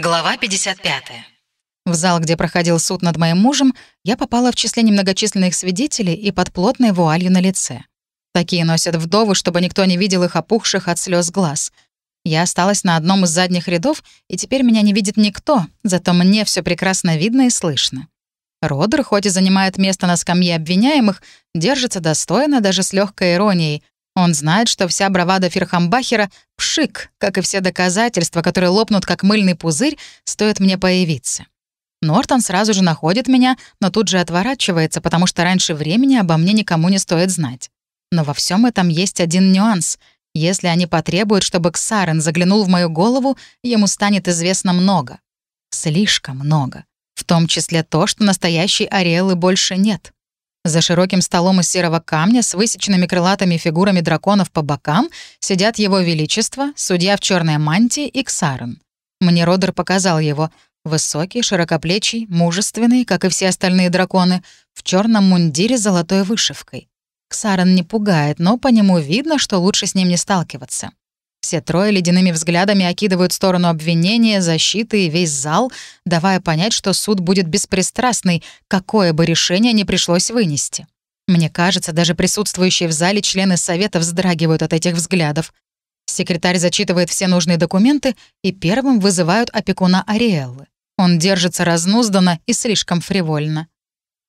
Глава 55. В зал, где проходил суд над моим мужем, я попала в числе немногочисленных свидетелей и под плотной вуалью на лице. Такие носят вдовы, чтобы никто не видел их опухших от слез глаз. Я осталась на одном из задних рядов, и теперь меня не видит никто, зато мне все прекрасно видно и слышно. Родер, хоть и занимает место на скамье обвиняемых, держится достойно, даже с легкой иронией, он знает, что вся бравада Ферхамбахера — пшик, как и все доказательства, которые лопнут как мыльный пузырь, стоит мне появиться. Нортон сразу же находит меня, но тут же отворачивается, потому что раньше времени обо мне никому не стоит знать. Но во всем этом есть один нюанс. Если они потребуют, чтобы Ксарен заглянул в мою голову, ему станет известно много. Слишком много. В том числе то, что настоящей Ариэлы больше нет. За широким столом из серого камня с высеченными крылатыми фигурами драконов по бокам сидят его величество, судья в черной мантии и Ксарен. Мне Родер показал его. Высокий, широкоплечий, мужественный, как и все остальные драконы, в черном мундире с золотой вышивкой. Ксарен не пугает, но по нему видно, что лучше с ним не сталкиваться. Все трое ледяными взглядами окидывают сторону обвинения, защиты и весь зал, давая понять, что суд будет беспристрастный, какое бы решение ни пришлось вынести. Мне кажется, даже присутствующие в зале члены совета вздрагивают от этих взглядов. Секретарь зачитывает все нужные документы и первым вызывают опекуна Ариэллы. Он держится разнузданно и слишком фривольно.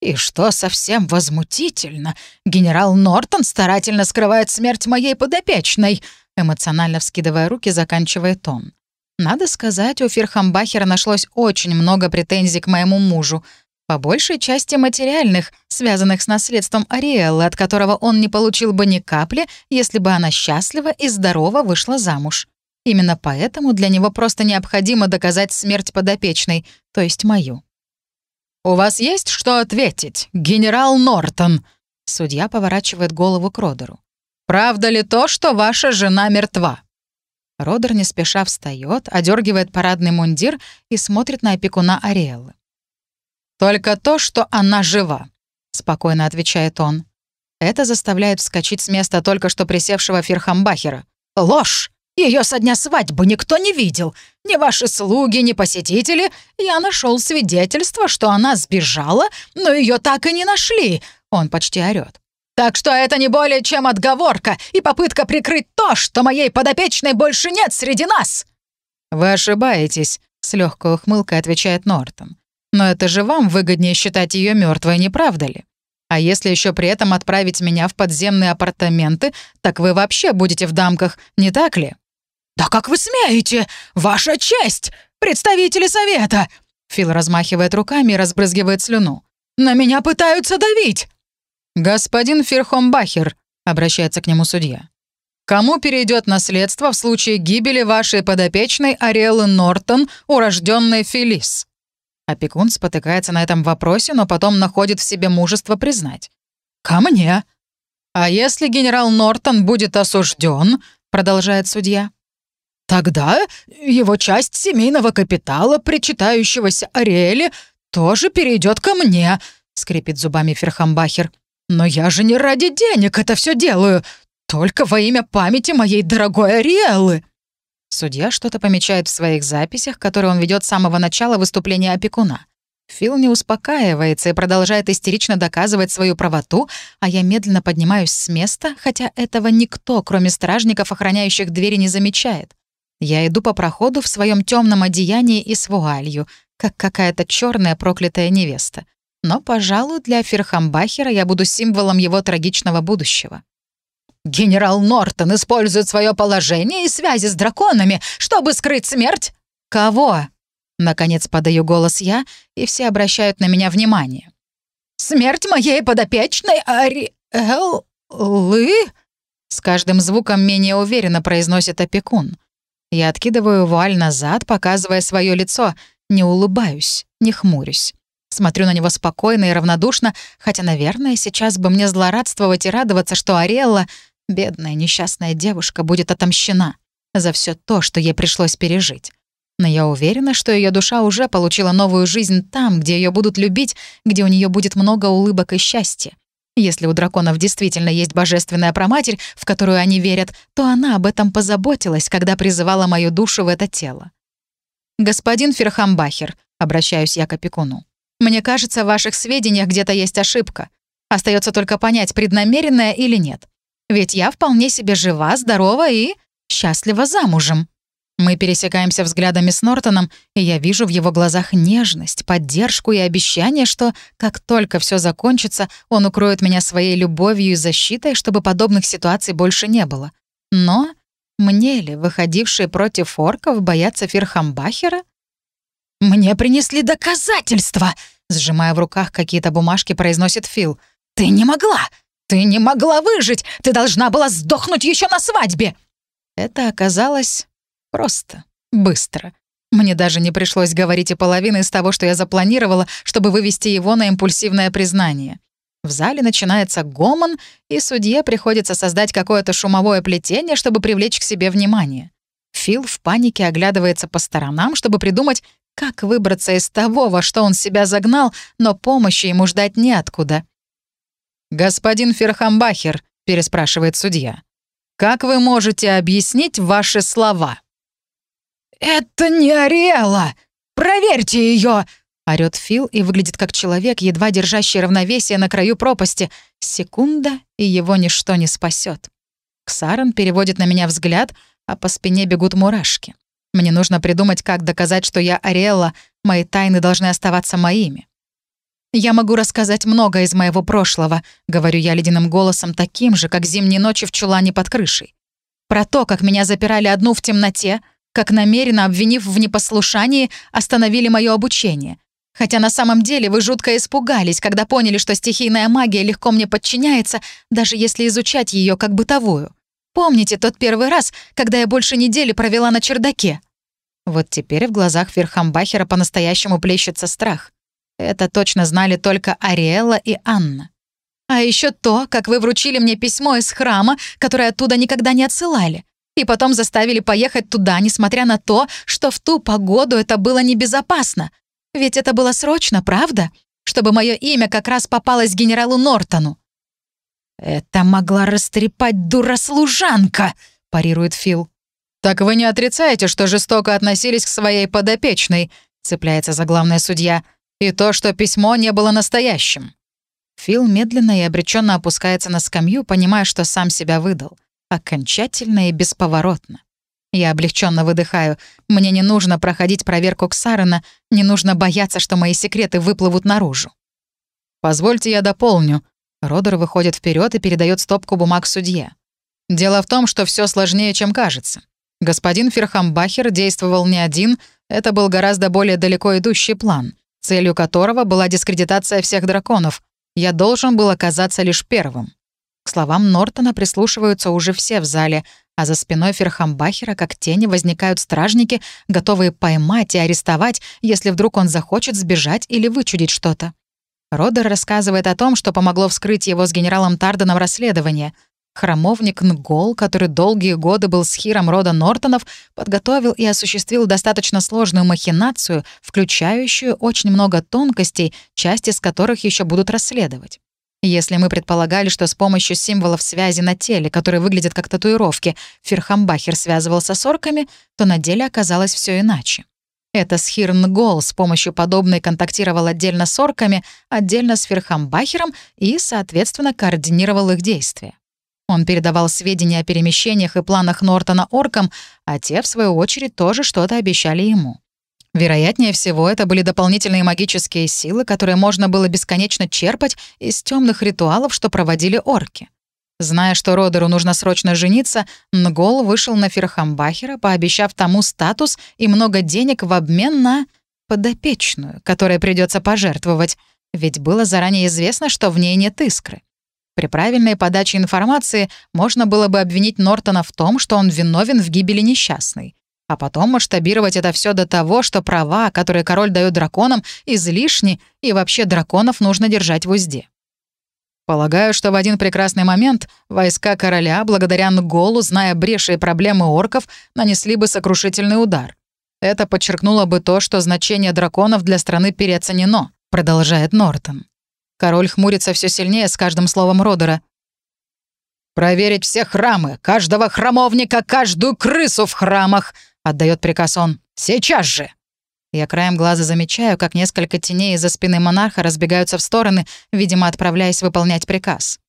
И что совсем возмутительно, генерал Нортон старательно скрывает смерть моей подопечной, Эмоционально вскидывая руки, заканчивает он. Надо сказать, у Фирхамбахера нашлось очень много претензий к моему мужу, по большей части материальных, связанных с наследством Ариэллы, от которого он не получил бы ни капли, если бы она счастлива и здорова вышла замуж. Именно поэтому для него просто необходимо доказать смерть подопечной, то есть мою. «У вас есть что ответить, генерал Нортон?» Судья поворачивает голову к Родеру. Правда ли то, что ваша жена мертва?» Родер не спеша встает, одергивает парадный мундир и смотрит на опекуна Ариэллы. «Только то, что она жива», — спокойно отвечает он. Это заставляет вскочить с места только что присевшего Ферхамбахера. «Ложь! Ее со дня свадьбы никто не видел. Ни ваши слуги, ни посетители. Я нашел свидетельство, что она сбежала, но ее так и не нашли». Он почти орёт. Так что это не более чем отговорка и попытка прикрыть то, что моей подопечной больше нет среди нас!» «Вы ошибаетесь», — с легкой ухмылкой отвечает Нортон. «Но это же вам выгоднее считать ее мертвой, не правда ли? А если еще при этом отправить меня в подземные апартаменты, так вы вообще будете в дамках, не так ли?» «Да как вы смеете? Ваша честь! Представители совета!» Фил размахивает руками и разбрызгивает слюну. «На меня пытаются давить!» «Господин Ферхомбахер», — обращается к нему судья, «кому перейдет наследство в случае гибели вашей подопечной Ариэлы Нортон, урожденной Фелис?» Опекун спотыкается на этом вопросе, но потом находит в себе мужество признать. «Ко мне». «А если генерал Нортон будет осужден, продолжает судья, «тогда его часть семейного капитала, причитающегося Ариэле, тоже перейдет ко мне», — скрипит зубами Ферхамбахер. «Но я же не ради денег это все делаю, только во имя памяти моей дорогой Ариэлы!» Судья что-то помечает в своих записях, которые он ведет с самого начала выступления опекуна. Фил не успокаивается и продолжает истерично доказывать свою правоту, а я медленно поднимаюсь с места, хотя этого никто, кроме стражников, охраняющих двери, не замечает. Я иду по проходу в своем темном одеянии и с вуалью, как какая-то черная проклятая невеста. Но, пожалуй, для Ферхамбахера я буду символом его трагичного будущего. «Генерал Нортон использует свое положение и связи с драконами, чтобы скрыть смерть?» «Кого?» Наконец подаю голос я, и все обращают на меня внимание. «Смерть моей подопечной Ариэллы?» С каждым звуком менее уверенно произносит опекун. Я откидываю вуаль назад, показывая свое лицо. Не улыбаюсь, не хмурюсь. Смотрю на него спокойно и равнодушно, хотя, наверное, сейчас бы мне злорадствовать и радоваться, что Ариэлла, бедная несчастная девушка, будет отомщена за все то, что ей пришлось пережить. Но я уверена, что ее душа уже получила новую жизнь там, где ее будут любить, где у нее будет много улыбок и счастья. Если у драконов действительно есть божественная проматерь, в которую они верят, то она об этом позаботилась, когда призывала мою душу в это тело. «Господин Ферхамбахер», — обращаюсь я к опекуну, «мне кажется, в ваших сведениях где-то есть ошибка. Остается только понять, преднамеренная или нет. Ведь я вполне себе жива, здорова и счастлива замужем». Мы пересекаемся взглядами с Нортоном, и я вижу в его глазах нежность, поддержку и обещание, что как только все закончится, он укроет меня своей любовью и защитой, чтобы подобных ситуаций больше не было. Но мне ли, выходившие против орков, бояться Ферхамбахера? «Мне принесли доказательства!» Сжимая в руках какие-то бумажки, произносит Фил. «Ты не могла! Ты не могла выжить! Ты должна была сдохнуть еще на свадьбе!» Это оказалось Просто. Быстро. Мне даже не пришлось говорить и половины из того, что я запланировала, чтобы вывести его на импульсивное признание. В зале начинается гомон, и судье приходится создать какое-то шумовое плетение, чтобы привлечь к себе внимание. Фил в панике оглядывается по сторонам, чтобы придумать, как выбраться из того, во что он себя загнал, но помощи ему ждать неоткуда. «Господин Ферхамбахер», — переспрашивает судья, — «как вы можете объяснить ваши слова?» «Это не Ариэла! Проверьте ее!» Орёт Фил и выглядит как человек, едва держащий равновесие на краю пропасти. Секунда, и его ничто не спасет. Ксаран переводит на меня взгляд, а по спине бегут мурашки. Мне нужно придумать, как доказать, что я Ариэлла, мои тайны должны оставаться моими. «Я могу рассказать много из моего прошлого», — говорю я ледяным голосом, таким же, как зимние ночи в чулане под крышей. «Про то, как меня запирали одну в темноте, как намеренно обвинив в непослушании, остановили мое обучение. Хотя на самом деле вы жутко испугались, когда поняли, что стихийная магия легко мне подчиняется, даже если изучать ее как бытовую. Помните тот первый раз, когда я больше недели провела на чердаке? Вот теперь в глазах Ферхамбахера по-настоящему плещется страх. Это точно знали только Ариэлла и Анна. А еще то, как вы вручили мне письмо из храма, которое оттуда никогда не отсылали и потом заставили поехать туда, несмотря на то, что в ту погоду это было небезопасно. Ведь это было срочно, правда? Чтобы мое имя как раз попалось генералу Нортону. «Это могла растрепать дура-служанка», — парирует Фил. «Так вы не отрицаете, что жестоко относились к своей подопечной», — цепляется за главная судья, «и то, что письмо не было настоящим». Фил медленно и обреченно опускается на скамью, понимая, что сам себя выдал. Окончательно и бесповоротно. Я облегченно выдыхаю. Мне не нужно проходить проверку Ксарена, не нужно бояться, что мои секреты выплывут наружу. «Позвольте я дополню». Родер выходит вперед и передает стопку бумаг судье. «Дело в том, что все сложнее, чем кажется. Господин Ферхамбахер действовал не один, это был гораздо более далеко идущий план, целью которого была дискредитация всех драконов. Я должен был оказаться лишь первым. К словам Нортона прислушиваются уже все в зале, а за спиной Ферхамбахера как тени возникают стражники, готовые поймать и арестовать, если вдруг он захочет сбежать или вычудить что-то. Родер рассказывает о том, что помогло вскрыть его с генералом Тарденом расследование. Храмовник Нгол, который долгие годы был схиром рода Нортонов, подготовил и осуществил достаточно сложную махинацию, включающую очень много тонкостей, часть из которых еще будут расследовать. Если мы предполагали, что с помощью символов связи на теле, которые выглядят как татуировки, Ферхамбахер связывался с орками, то на деле оказалось все иначе. Это Схирн Гол с помощью подобной контактировал отдельно с орками, отдельно с Ферхамбахером и, соответственно, координировал их действия. Он передавал сведения о перемещениях и планах Нортона оркам, а те, в свою очередь, тоже что-то обещали ему. Вероятнее всего, это были дополнительные магические силы, которые можно было бесконечно черпать из темных ритуалов, что проводили орки. Зная, что Родеру нужно срочно жениться, Нгол вышел на Ферхамбахера, пообещав тому статус и много денег в обмен на подопечную, которой придется пожертвовать, ведь было заранее известно, что в ней нет искры. При правильной подаче информации можно было бы обвинить Нортона в том, что он виновен в гибели несчастной а потом масштабировать это все до того, что права, которые король дает драконам, излишни, и вообще драконов нужно держать в узде. Полагаю, что в один прекрасный момент войска короля, благодаря Нголу, зная бреши и проблемы орков, нанесли бы сокрушительный удар. Это подчеркнуло бы то, что значение драконов для страны переоценено, продолжает Нортон. Король хмурится все сильнее с каждым словом Родера. «Проверить все храмы, каждого храмовника, каждую крысу в храмах», — отдает приказ он. «Сейчас же!» Я краем глаза замечаю, как несколько теней из-за спины монарха разбегаются в стороны, видимо, отправляясь выполнять приказ.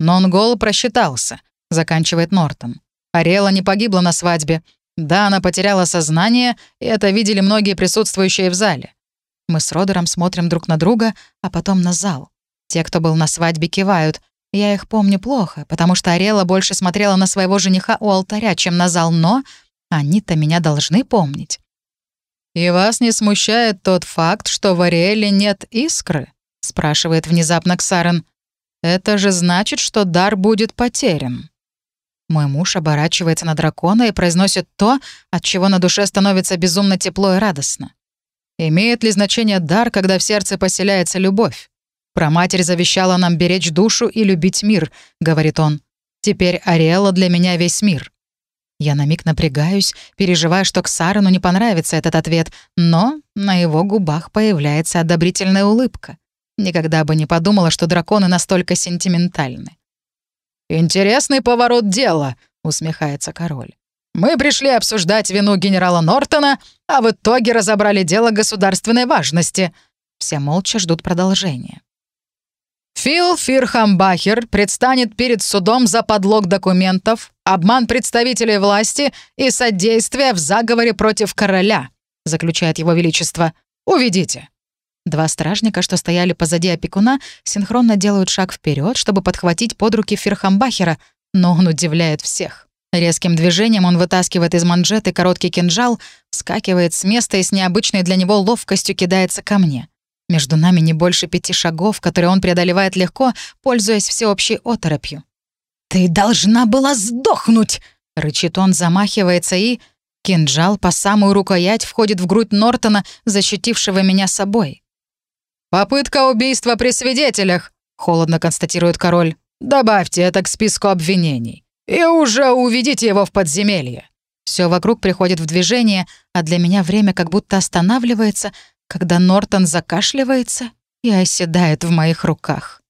«Нонгол просчитался», — заканчивает Нортон. «Арела не погибла на свадьбе. Да, она потеряла сознание, и это видели многие присутствующие в зале. Мы с Родером смотрим друг на друга, а потом на зал. Те, кто был на свадьбе, кивают. Я их помню плохо, потому что Арела больше смотрела на своего жениха у алтаря, чем на зал, но они-то меня должны помнить. «И вас не смущает тот факт, что в Ариэле нет искры?» — спрашивает внезапно Ксарен. «Это же значит, что дар будет потерян». Мой муж оборачивается на дракона и произносит то, от чего на душе становится безумно тепло и радостно. «Имеет ли значение дар, когда в сердце поселяется любовь? Проматерь завещала нам беречь душу и любить мир», — говорит он. «Теперь Ариэла для меня весь мир». Я на миг напрягаюсь, переживая, что к Сарану не понравится этот ответ, но на его губах появляется одобрительная улыбка. Никогда бы не подумала, что драконы настолько сентиментальны. «Интересный поворот дела», — усмехается король. «Мы пришли обсуждать вину генерала Нортона, а в итоге разобрали дело государственной важности». Все молча ждут продолжения. Фил Фирхамбахер предстанет перед судом за подлог документов, обман представителей власти и содействие в заговоре против короля», — заключает его величество. «Уведите». Два стражника, что стояли позади опекуна, синхронно делают шаг вперед, чтобы подхватить под руки Фирхамбахера, но он удивляет всех. Резким движением он вытаскивает из манжеты короткий кинжал, скакивает с места и с необычной для него ловкостью кидается ко мне. Между нами не больше пяти шагов, которые он преодолевает легко, пользуясь всеобщей оторопью. «Ты должна была сдохнуть!» — рычит он, замахивается и... Кинжал по самую рукоять входит в грудь Нортона, защитившего меня собой. «Попытка убийства при свидетелях», — холодно констатирует король. «Добавьте это к списку обвинений. И уже уведите его в подземелье». Все вокруг приходит в движение, а для меня время как будто останавливается, когда Нортон закашливается и оседает в моих руках.